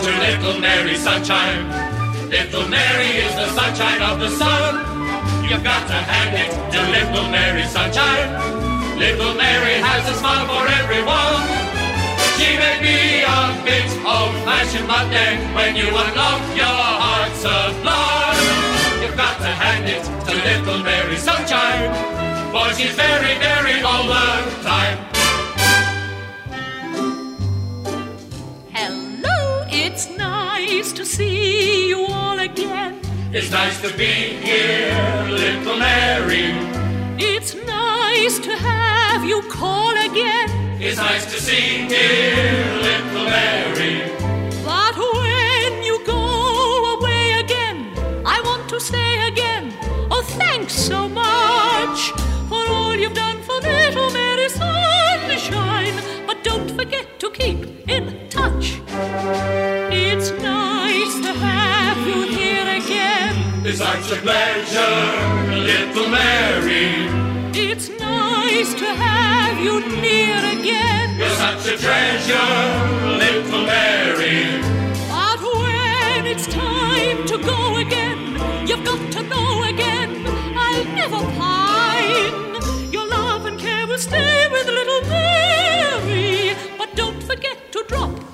to little Mary Sunshine. Little Mary is the sunshine of the sun. You've got to hand it to little Mary Sunshine. Little Mary has a smile for everyone. She may be a bit old-fashioned, but then when you unlock your heart sublime, you've got to hand it to little Mary Sunshine, for she's very, very all it's nice to see you all again. It's nice to be here, little Mary. It's nice to have you call again. It's nice to see dear little Mary. But when you go away again, I want to stay again. Oh, thanks so much It's such a pleasure, little Mary. It's nice to have you near again. You're such a treasure, little Mary. But when it's time to go again, you've got to know again. I'll never pine. Your love and care will stay with little Mary. But don't forget to drop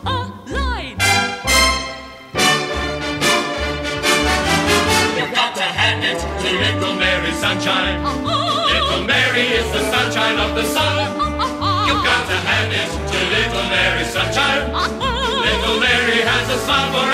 Sunshine. Little Mary is the sunshine of the sun. You've got to hand it to little Mary Sunshine. Little Mary has a smile for